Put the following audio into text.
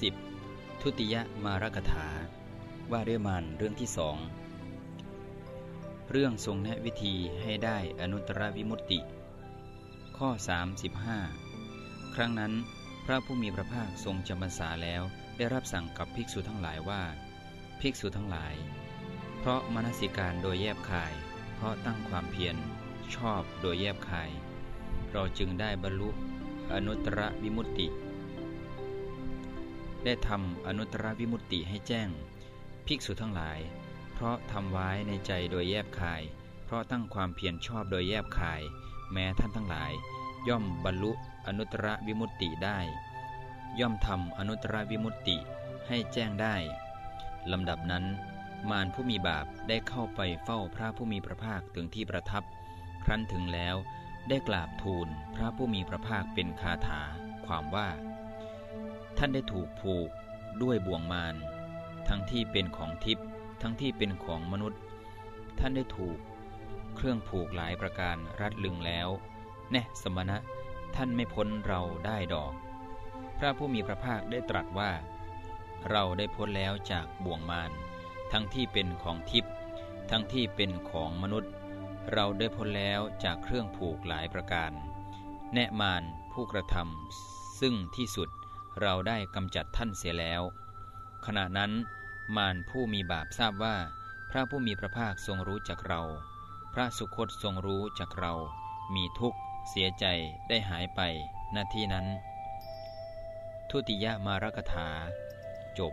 10. ทุติยมารกถา ว่าด้วยมารเรื่องที่สองเรื่องทรงแนะวิธีให้ได้อนุตตรวิมุตติ ข้อ 35 ครั้งนั้น พระผู้มีพระภาคทรงจำพรรษาแล้วได้รับสั่งกับภิกษุทั้งหลายว่า ภิกษุทั้งหลาย เพราะมนสิการโดยแยบคาย เพราะตั้งความเพียรชอบโดยแยบคาย เราจึงได้บรรลุอนุตตรวิมุตติ ได้ทำอนุตตรวิมุตติให้แจ้ง ภิกษุทั้งหลาย เพราะทำไว้ในใจโดยแยบคาย เพราะตั้งความเพียรชอบโดยแยบคาย แม้ท่านทั้งหลาย ย่อมบรรลุอนุตตรวิมุตติได้ ย่อมทำอนุตตรวิมุตติให้แจ้งได้ลำดับนั้น มารผู้มีบาปได้เข้าไปเฝ้าพระผู้มีพระภาคถึงที่ประทับ ครั้นถึงแล้วได้กราบทูลพระผู้มีพระภาคเป็นคาถา ความว่า ท่านได้ถูกผูกด้วยบ่วงมารทั้งที่เป็นของทิพย์ทั้งที่เป็นของมนุษย์ ท่านได้ถูกเครื่องผูกหลายประการรัดลึงแล้ว แน่สมณะท่านไม่พ้นเราได้ดอก พระผู้มีพระภาคได้ตรัสว่า เราได้พ้นแล้วจากบ่วงมารทั้งที่เป็นของทิพย์ทั้งที่เป็นของมนุษย์ เราได้พ้นแล้วจากเครื่องผูกหลายประการ แนมารผู้กระทำซึ่งที่สุด เราได้กำจัดท่านเสียแล้ว ขณะนั้นมารผู้มีบาปทราบว่า พระผู้มีพระภาคทรงรู้จักเรา พระสุคตทรงรู้จักเรา มีทุกข์ เสียใจได้หายไปหน้าที่นั้น ทุติยมารกถา จบ